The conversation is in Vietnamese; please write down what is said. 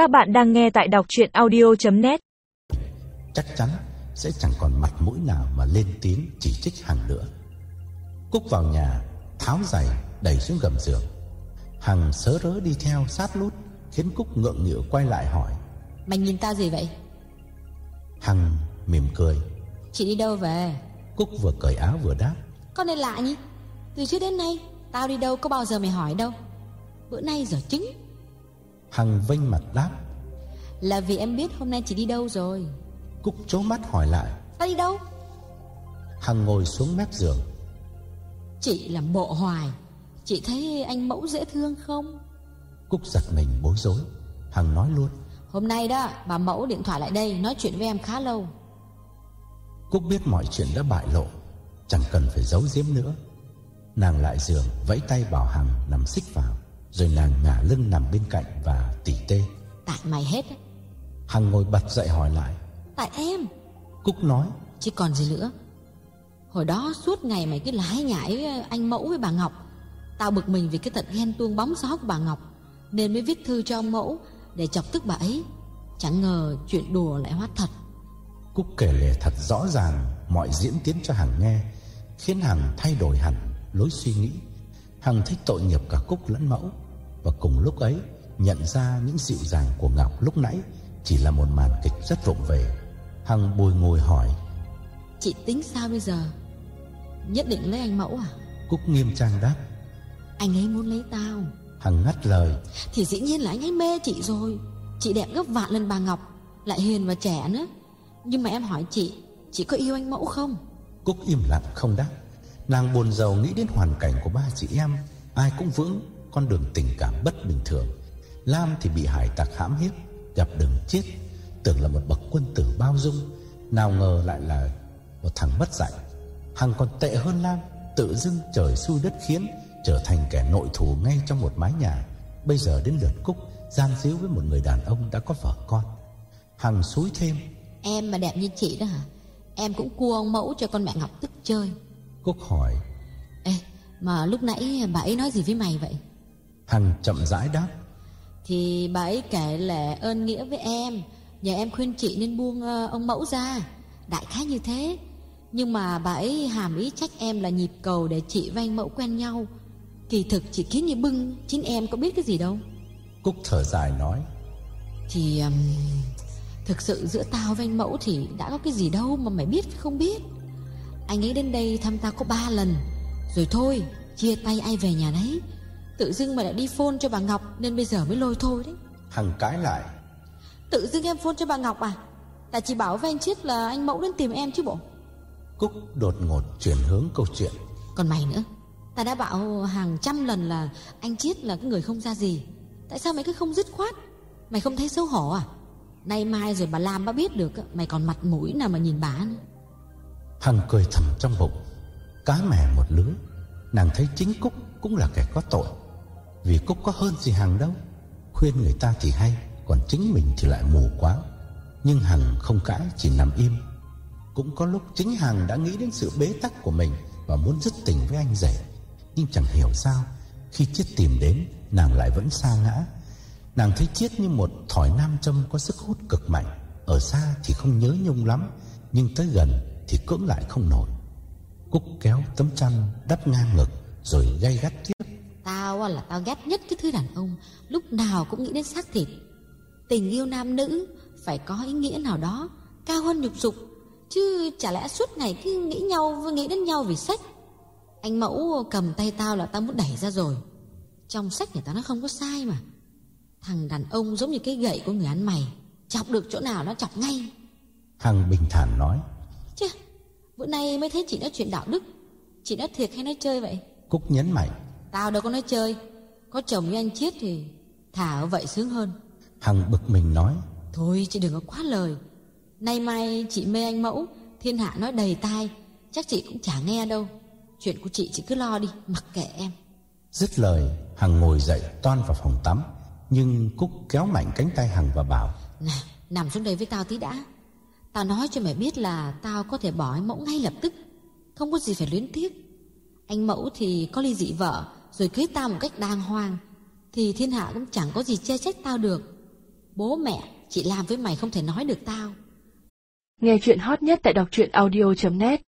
Các bạn đang nghe tại đọc chuyện audio.net Chắc chắn sẽ chẳng còn mặt mũi nào mà lên tiếng chỉ trích Hằng nữa. Cúc vào nhà, tháo giày, đẩy xuống gầm giường. Hằng sớ rớ đi theo sát lút, khiến Cúc ngượng nghịu quay lại hỏi. Mày nhìn tao gì vậy? Hằng mỉm cười. Chị đi đâu về? Cúc vừa cởi áo vừa đáp. Con này lạ nhỉ? Từ trước đến nay, tao đi đâu có bao giờ mày hỏi đâu. Bữa nay giờ trứng. Hằng vênh mặt đáp. Là vì em biết hôm nay chị đi đâu rồi. Cúc chố mắt hỏi lại. Tao đi đâu? Hằng ngồi xuống mép giường. Chị làm bộ hoài. Chị thấy anh mẫu dễ thương không? Cúc giật mình bối rối. Hằng nói luôn. Hôm nay đó, bà mẫu điện thoại lại đây nói chuyện với em khá lâu. Cúc biết mọi chuyện đã bại lộ, chẳng cần phải giấu giếm nữa. Nàng lại giường vẫy tay bảo Hằng nằm xích vào, rồi nàng ngả lưng nằm bên cạnh và tỉ tê. Tại mày hết á. Hằng ngồi bật dậy hỏi lại. Tại em. Cúc nói. Chứ còn gì nữa. Hồi đó suốt ngày mày cứ lái nhải anh mẫu với bà Ngọc. Tao bực mình vì cái tật ghen tuông bóng gió của bà Ngọc, nên mới viết thư cho ông mẫu để chọc tức bà ấy. Chẳng ngờ chuyện đùa lại hóa thật. Cúc kể lể thật rõ ràng mọi diễn tiến cho Hằng nghe, khiến Hằng thay đổi hẳn lối suy nghĩ. Hằng thích tội nghiệp cả Cúc lẫn mẫu, và cùng lúc ấy nhận ra những dịu dàng của Ngọc lúc nãy chỉ là một màn kịch rất vụng về. Hằng bồi ngồi hỏi. Chị tính sao bây giờ? Nhất định lấy anh mẫu à? Cúc nghiêm trang đáp. Anh ấy muốn lấy tao. Hằng ngắt lời. Thì dĩ nhiên là anh ấy mê chị rồi. Chị đẹp gấp vạn lần bà Ngọc, lại hiền và trẻ nữa. Nhưng mà em hỏi chị Chị có yêu anh Mẫu không Cúc im lặng không đáp Nàng buồn giàu nghĩ đến hoàn cảnh của ba chị em Ai cũng vững con đường tình cảm bất bình thường. Lam thì bị hải tặc hãm hiếp Gặp đường chết Tưởng là một bậc quân tử bao dung Nào ngờ lại là một thằng bất dạy. Hằng còn tệ hơn Lam Tự dưng trời xui đất khiến Trở thành kẻ nội thù ngay trong một mái nhà. Bây giờ đến lượt Cúc Gian díu với một người đàn ông đã có vợ con. Hằng xúi thêm Em mà đẹp như chị đó hả? Em cũng cua ông mẫu cho con mẹ Ngọc tức chơi. Cúc hỏi Ê mà lúc nãy bà ấy nói gì với mày vậy Hằng chậm rãi đáp. Thì bà ấy kể là ơn nghĩa với em. Nhờ em khuyên chị nên buông uh, ông mẫu ra. Đại khái như thế. Nhưng mà bà ấy hàm ý trách em là nhịp cầu Để chị và anh mẫu quen nhau. Kỳ thực chị kiến như bưng Chính em có biết cái gì đâu. Cúc thở dài nói. Thì um, Thực sự giữa tao với anh Mẫu thì đã có cái gì đâu mà mày biết không biết. Anh ấy đến đây thăm tao có ba lần. Rồi thôi Chia tay ai về nhà đấy Tự dưng mà lại đi phone cho bà Ngọc Nên bây giờ mới lôi thôi đấy. Hằng cãi lại. Tự dưng em phone cho bà Ngọc à? Tại chị bảo với anh Chiết là anh Mẫu đến tìm em chứ bộ. Cúc đột ngột chuyển hướng câu chuyện. Còn mày nữa Ta đã bảo hàng trăm lần là Anh Chiết là cái người không ra gì. Tại sao mày cứ không dứt khoát? Mày không thấy xấu hổ à? Nay mai rồi bà Lam bà biết được Mày còn mặt mũi nào mà nhìn bà nữa. Hằng cười thầm trong bụng. Cá mè một lưới Nàng thấy chính Cúc cũng là kẻ có tội vì Cúc có hơn gì Hằng đâu. Khuyên người ta thì hay, Còn chính mình thì lại mù quá Nhưng Hằng không cãi, chỉ nằm im. Cũng có lúc chính Hằng đã nghĩ đến sự bế tắc của mình Và muốn dứt tình với anh rể. Nhưng chẳng hiểu sao, Khi Chiết tìm đến, Nàng lại vẫn xa ngã. Nàng thấy Chiết như một thỏi nam châm có sức hút cực mạnh. Ở xa thì không nhớ nhung lắm, Nhưng tới gần thì cưỡng lại không nổi. Cúc kéo tấm chăn đắp ngang ngực, Rồi gay gắt tiếp Tao là tao ghét nhất cái thứ đàn ông. Lúc nào cũng nghĩ đến xác thịt. Tình yêu nam nữ Phải có ý nghĩa nào đó Cao hơn nhục dục. Chứ chả lẽ suốt ngày cứ nghĩ nhau Nghĩ đến nhau vì sách. Anh mẫu cầm tay tao là tao muốn đẩy ra rồi. Trong sách người ta nó không có sai mà. Thằng đàn ông giống như cái gậy của người ăn mày. Chọc được chỗ nào nó chọc ngay. Hằng bình thản nói. Chứ Bữa nay mới thấy chị nói chuyện đạo đức. Chị nói thiệt hay nói chơi vậy? Cúc nhấn mạnh Tao đâu có nói chơi. Có chồng như anh Chiết thì Thả ở vậy sướng hơn. Hằng bực mình nói. Thôi chị đừng có quá lời. Nay mai chị mê anh mẫu Thiên hạ nói đầy tai. Chắc chị cũng chả nghe đâu. Chuyện của chị chị cứ lo đi Mặc kệ em. Dứt lời Hằng ngồi dậy toan vào phòng tắm. Nhưng Cúc kéo mạnh cánh tay Hằng và bảo Nè nằm xuống đây với tao tí đã. Tao nói cho mày biết là Tao có thể bỏ anh mẫu ngay lập tức. Không có gì phải luyến tiếc. Anh mẫu thì có ly dị vợ rồi cưới tao một cách đàng hoàng, Thì thiên hạ cũng chẳng có gì che trách tao được. Bố mẹ Chị làm với mày không thể nói được tao. Nghe chuyện hot nhất tại đọc truyện audio.net